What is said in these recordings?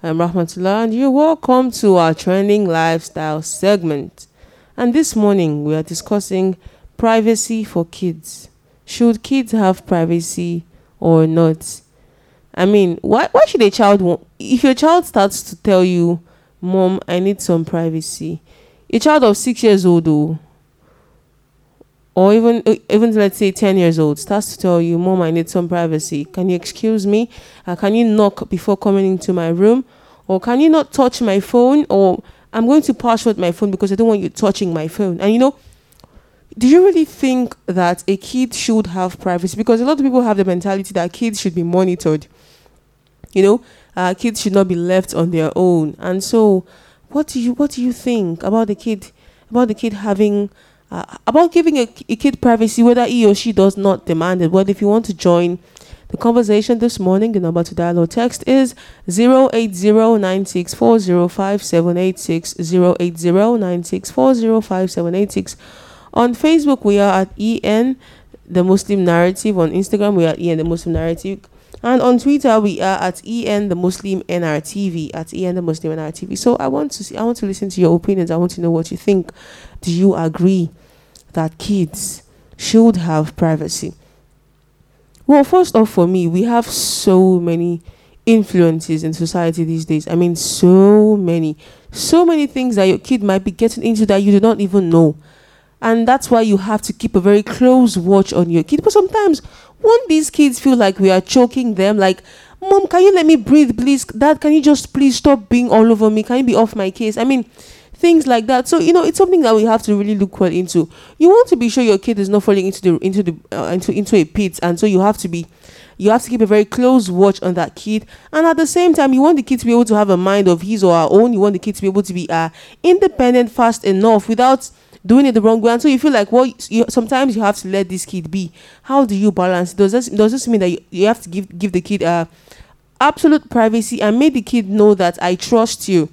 I'm Rahmatullah, and you're welcome to our trending lifestyle segment. And this morning we are discussing privacy for kids. Should kids have privacy or not? I mean, why why should a child want if your child starts to tell you, "Mom, I need some privacy." A child of 6 years old though, or even even let's say 10 years old starts to tell you mom i need some privacy. Can you excuse me? Uh, can you knock before coming into my room? Or can you not touch my phone? Or i'm going to password my phone because i don't want you touching my phone. And you know do you really think that a kid should have privacy? Because a lot of people have the mentality that kids should be monitored. You know uh, kids should not be left on their own. And so what do you what do you think about the kid about the kid having uh, about giving a, a kid privacy, whether he or she does not demand it. Well, if you want to join the conversation this morning, the number to dial or text is 08096405786, On Facebook, we are at EN, the Muslim Narrative. On Instagram, we are at EN, the Muslim Narrative. And on Twitter, we are at EN the Muslim NRTV at EN the Muslim NRTV. So I want to see, I want to listen to your opinions. I want to know what you think. Do you agree that kids should have privacy? Well, first off, for me, we have so many influences in society these days. I mean, so many, so many things that your kid might be getting into that you do not even know. And that's why you have to keep a very close watch on your kid. But sometimes won't these kids feel like we are choking them? Like, Mom, can you let me breathe, please? Dad, can you just please stop being all over me? Can you be off my case? I mean, things like that. So you know, it's something that we have to really look well into. You want to be sure your kid is not falling into the into the uh, into into a pit, and so you have to be. You have to keep a very close watch on that kid, and at the same time, you want the kid to be able to have a mind of his or her own. You want the kid to be able to be uh, independent, fast enough, without doing it the wrong way. And so you feel like well you, sometimes you have to let this kid be. How do you balance? Does this does this mean that you, you have to give give the kid uh absolute privacy and make the kid know that i trust you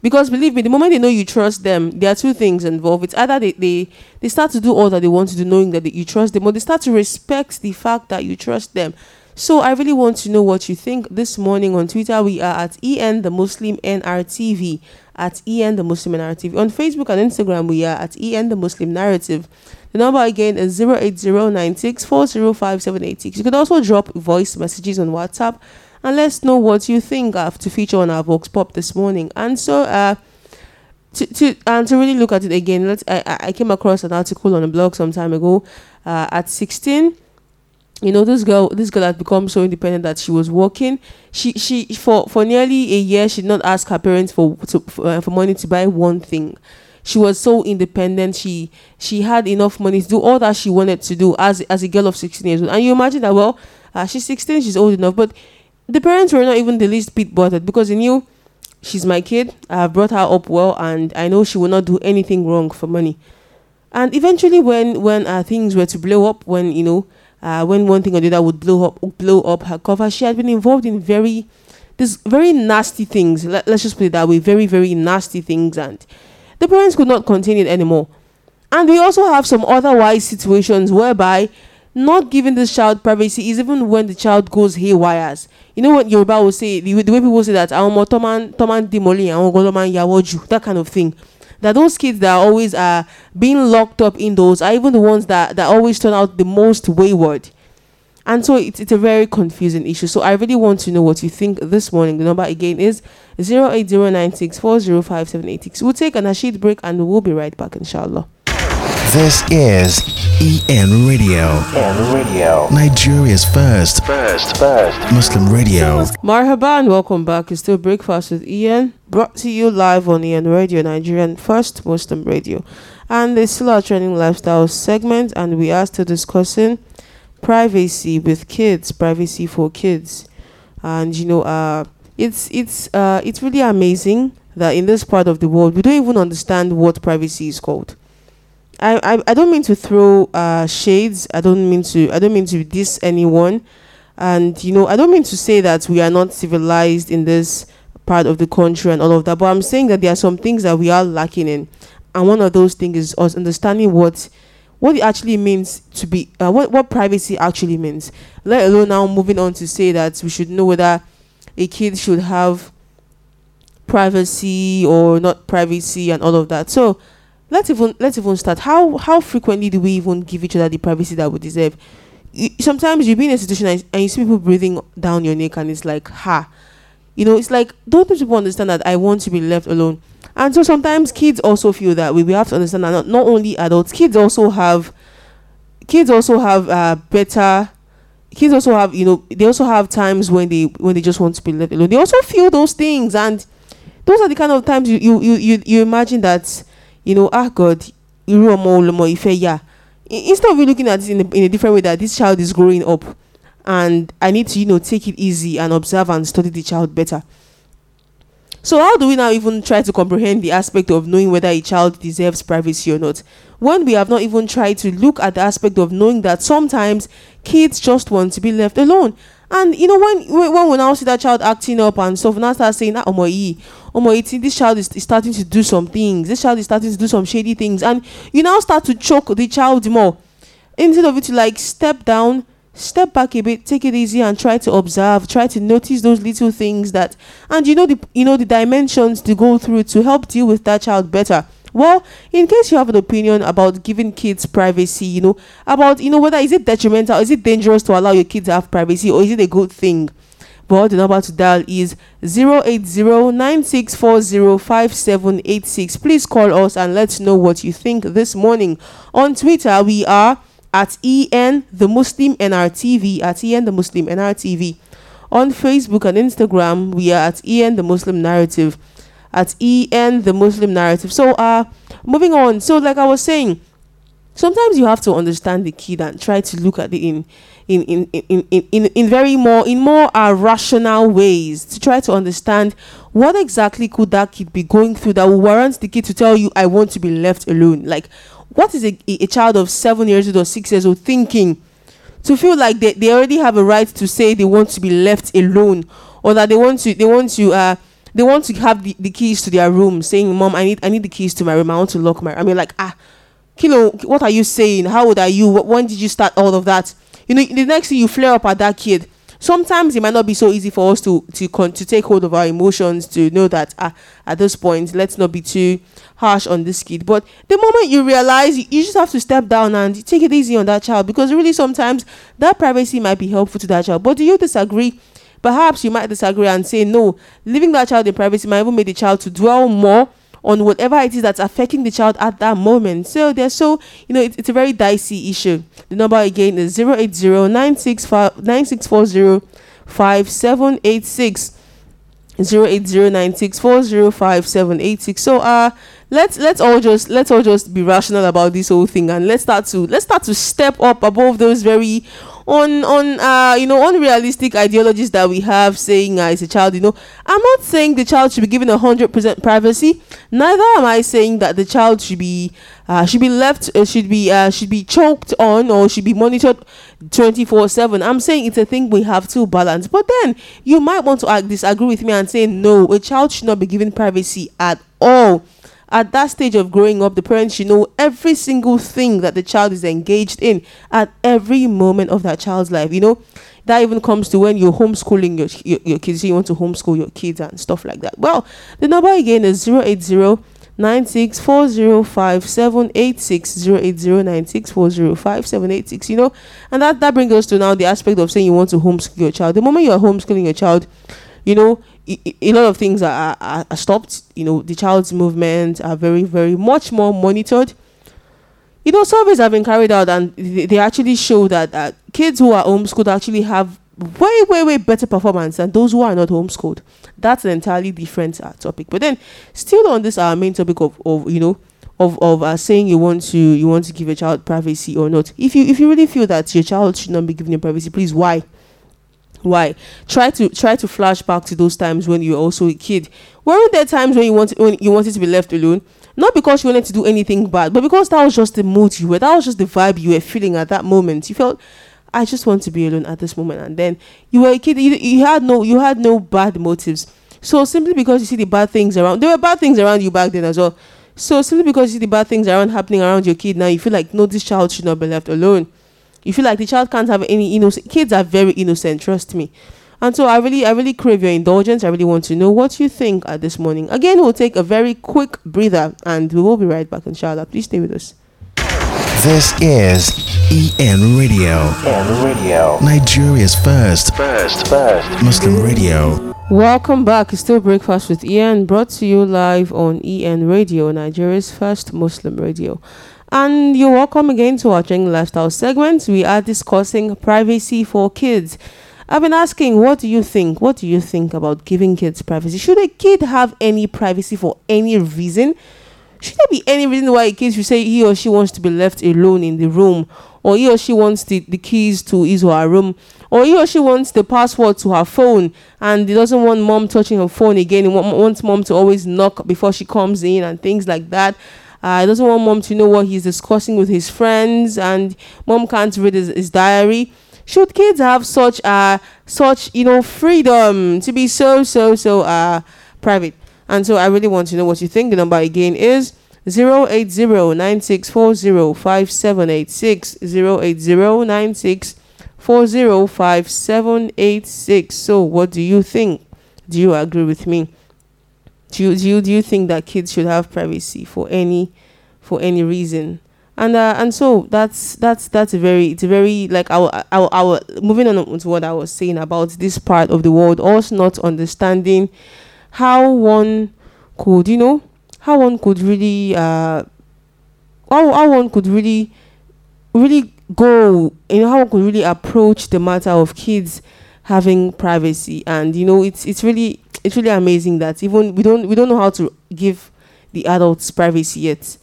because believe me the moment they know you trust them there are two things involved it's either they they, they start to do all that they want to do knowing that you trust them or they start to respect the fact that you trust them so I really want to know what you think. This morning on Twitter, we are at EN the Muslim NRTV at EN the Muslim Narrative. On Facebook and Instagram, we are at EN the Muslim Narrative. The number again is 08096405786. You can also drop voice messages on WhatsApp and let us know what you think of to feature on our Vox Pop this morning. And so, uh, to, to and to really look at it again, let's I, I came across an article on a blog some time ago. Uh, at 16, you know this girl this girl had become so independent that she was working she she for for nearly a year she did not ask her parents for to, for, uh, for money to buy one thing she was so independent she she had enough money to do all that she wanted to do as as a girl of 16 years old and you imagine that well uh, she's 16 she's old enough but the parents were not even the least bit bothered because they knew she's my kid i have brought her up well and i know she will not do anything wrong for money. And eventually when when uh, things were to blow up when you know uh, when one thing or the other would blow up blow up her cover she had been involved in very this very nasty things. Let, let's just put it that way very very nasty things and the parents could not contain it anymore. And we also have some otherwise situations whereby not giving this child privacy is even when the child goes haywire. You know what Yoruba will say, the, the way people say that, toman toman dimoli, demoli, that kind of thing that those kids that are always are being locked up indoors are even the ones that, that always turn out the most wayward. And so it's, it's a very confusing issue. So I really want to know what you think this morning. The number again is 08096405786. We'll take an Ashid break and we'll be right back, inshallah. This is EN Radio. EN Radio. Nigeria's first. First. First. Muslim radio. Marhaba and welcome back. It's still Breakfast with EN. Brought to you live on EN Radio, Nigerian first Muslim radio. And it's still our training lifestyle segment and we are still discussing privacy with kids, privacy for kids. And you know, uh it's it's uh it's really amazing that in this part of the world we don't even understand what privacy is called I, I, I don't mean to throw uh, shades. I don't mean to I don't mean to diss anyone, and you know I don't mean to say that we are not civilized in this part of the country and all of that. But I'm saying that there are some things that we are lacking in, and one of those things is us understanding what what it actually means to be uh, what what privacy actually means. Let alone now moving on to say that we should know whether a kid should have privacy or not privacy and all of that. So let's even let's even start. How how frequently do we even give each other the privacy that we deserve? sometimes you be in a situation and, you see people breathing down your neck and it's like ha you know it's like don't people understand that i want to be left alone and so sometimes kids also feel that way we have to understand that not, not only adults kids also have kids also have uh, better kids also have you know they also have times when they when they just want to be left alone they also feel those things and those are the kind of times you you you you, you imagine that you know ah god yeah instead of looking at it in a, in a different way that this child is growing up and I need to, you know, take it easy and observe and study the child better. So how do we now even try to comprehend the aspect of knowing whether a child deserves privacy or not? When we have not even tried to look at the aspect of knowing that sometimes kids just want to be left alone. And you know, when when we now see that child acting up and stuff, now start saying that oh my this child is, is starting to do some things, this child is starting to do some shady things, and you now start to choke the child more. Instead of it to like step down, step back a bit, take it easy and try to observe, try to notice those little things that and you know the you know the dimensions to go through to help deal with that child better well, in case you have an opinion about giving kids privacy, you know, about, you know, whether is it detrimental, is it dangerous to allow your kids to have privacy, or is it a good thing? Well, the number to dial is 080-9640-5786. Please call us and let's know what you think this morning. On Twitter, we are at EN the Muslim NRTV, at EN the Muslim NRTV. On Facebook and Instagram, we are at EN the Muslim Narrative at en the muslim narrative. So uh moving on. So like i was saying sometimes you have to understand the kid and try to look at it in in in in in, in, in very more in more uh, rational ways to try to understand what exactly could that kid be going through that will warrant the kid to tell you i want to be left alone. Like what is a, a child of seven years old or six years old thinking to feel like they, they already have a right to say they want to be left alone or that they want to they want to uh they want to have the, the keys to their room, saying, "Mom, I need I need the keys to my room. I want to lock my." I mean, like, ah, Kilo, what are you saying? How old are you? When did you start all of that? You know, the next thing you flare up at that kid. Sometimes it might not be so easy for us to to con- to take hold of our emotions to know that ah, at this point, let's not be too harsh on this kid. But the moment you realize, you, you just have to step down and take it easy on that child because really sometimes that privacy might be helpful to that child. But do you disagree? Perhaps you might disagree and say, no, leaving that child in privacy might even make the child to dwell more on whatever it is that's affecting the child at that moment. So there's so you know it, it's a very dicey issue. The number again is 080 9640 5786. 08096405786 so uh let's let's all just let's all just be rational about this whole thing and let's start to let's start to step up above those very on on uh you know unrealistic ideologies that we have saying uh, as a child you know. I'm not saying the child should be given a hundred percent privacy. Neither am i saying that the child should be uh, should be left uh, should be uh, should be choked on or should be monitored 24 7 i'm saying it's a thing we have to balance. But then you might want to disagree with me and say no a child should not be given privacy at all at that stage of growing up, the parents should know every single thing that the child is engaged in at every moment of that child's life. You know, that even comes to when you're homeschooling your, your, your kids, you want to homeschool your kids and stuff like that. Well, the number again is 080 96405786 you know and that that brings us to now the aspect of saying you want to homeschool your child the moment you are homeschooling your child you know a lot of things are, are, are stopped. You know, the child's movements are very, very much more monitored. You know, surveys have been carried out, and they, actually show that uh, kids who are homeschooled actually have way, way, way better performance than those who are not homeschooled. That's an entirely different uh, topic. But then, still on this our uh, main topic of, of you know, of of uh, saying you want to you want to give a child privacy or not. If you if you really feel that your child should not be given your privacy, please why? Why? Try to try to flash back to those times when you were also a kid. Weren't there times when you wanted when you wanted to be left alone? Not because you wanted to do anything bad, but because that was just the mood you were. That was just the vibe you were feeling at that moment. You felt I just want to be alone at this moment, and then you were a kid. You, you had no you had no bad motives. So simply because you see the bad things around, there were bad things around you back then as well. So simply because you see the bad things around happening around your kid now, you feel like no, this child should not be left alone. You feel like the child can't have any innocent. Kids are very innocent, trust me. And so I really, I really crave your indulgence. I really want to know what you think at this morning. Again, we'll take a very quick breather and we will be right back, inshallah. Please stay with us. This is EN Radio. EN Radio. Nigeria's first, first, first Muslim radio. Welcome back. It's still Breakfast with EN, brought to you live on EN Radio, Nigeria's first Muslim radio. And you're welcome again to Changing Lifestyle segment. We are discussing privacy for kids. I've been asking, what do you think? What do you think about giving kids privacy? Should a kid have any privacy for any reason? Should there be any reason why a kid should say he or she wants to be left alone in the room, or he or she wants the, the keys to his or her room, or he or she wants the password to her phone and he doesn't want mom touching her phone again? He wants mom to always knock before she comes in and things like that. Uh, he doesn't want mom to know what he's discussing with his friends, and mom can't read his, his diary. Should kids have such uh such you know freedom to be so so so uh private? And so i really want to know what you think. The number again is 08096405786 08096405786 so what do you think? Do you agree with me do you, do you do you think that kids should have privacy for any for any reason? And uh, and so that's that's that's a very it's very like our our moving on to what I was saying about this part of the world also not understanding how one could you know how one could really uh how, how one could really really go you know how one could really approach the matter of kids having privacy. And you know it's it's really it's really amazing that even we don't we don't know how to give the adults privacy yet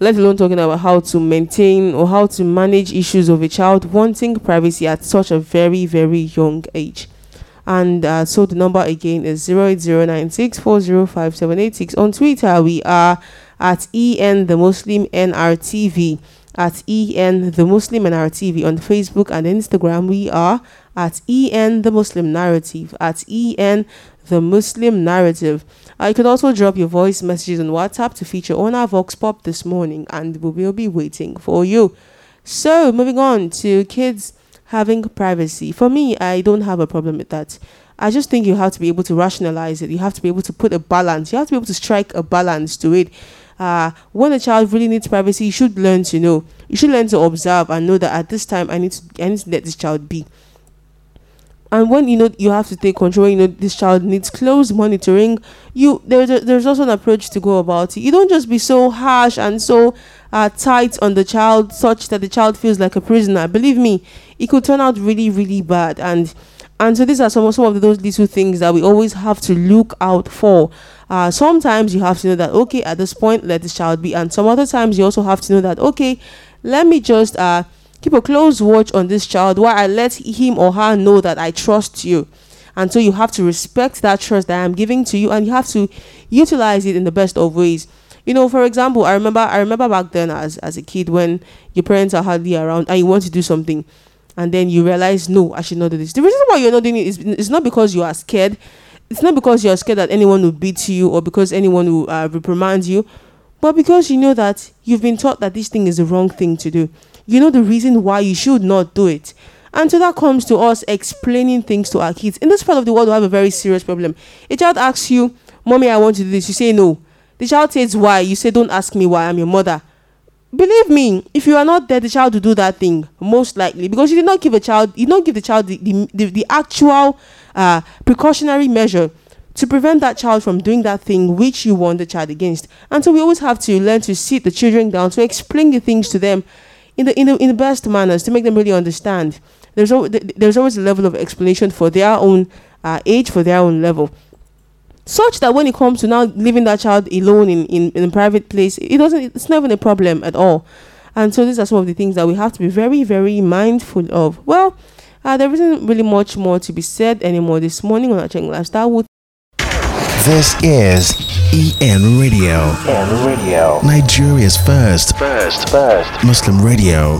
let alone talking about how to maintain or how to manage issues of a child wanting privacy at such a very, very young age. And uh, so the number again is 08096405786. On Twitter, we are at EN the Muslim NRTV. At EN the Muslim NRTV. On Facebook and Instagram, we are at EN the Muslim Narrative. At EN the Muslim Narrative. You could also drop your voice messages on WhatsApp to feature on our Vox Pop this morning, and we will be waiting for you. So, moving on to kids having privacy. For me, I don't have a problem with that. I just think you have to be able to rationalize it. You have to be able to put a balance. You have to be able to strike a balance to it. Uh, when a child really needs privacy, you should learn to know. You should learn to observe and know that at this time I need to I need to let this child be and when you know you have to take control you know this child needs close monitoring you there's a, there's also an approach to go about it. You don't just be so harsh and so uh, tight on the child such that the child feels like a prisoner. Believe me it could turn out really really bad. And and so these are some, some of those little things that we always have to look out for. Uh, sometimes you have to know that okay at this point let this child be. And some other times you also have to know that okay let me just uh Keep a close watch on this child while I let him or her know that I trust you. And so you have to respect that trust that I'm giving to you and you have to utilize it in the best of ways. You know, for example, I remember I remember back then as, as a kid when your parents are hardly around and you want to do something and then you realize no, I should not do this. The reason why you're not doing it is it's not because you are scared. It's not because you're scared that anyone will beat you or because anyone will uh, reprimand you, but because you know that you've been taught that this thing is the wrong thing to do you know the reason why you should not do it. And so that comes to us explaining things to our kids. In this part of the world, we have a very serious problem. A child asks you, Mommy, I want to do this. You say no. The child says why. You say, Don't ask me why. I'm your mother. Believe me, if you are not there, the child will do that thing most likely because you did not give a child, you did not give the child the, the, the, the actual uh, precautionary measure to prevent that child from doing that thing which you warn the child against. And so we always have to learn to sit the children down to explain the things to them in the in the in the best manners to make them really understand. There's always there's always a level of explanation for their own uh, age, for their own level, such that when it comes to now leaving that child alone in, in, in a private place, it doesn't. It's not even a problem at all. And so these are some of the things that we have to be very very mindful of. Well. Uh, there isn't really much more to be said anymore this morning on our lifestyle. This is EN Radio. EN Radio. Nigeria's first, first, first Muslim radio.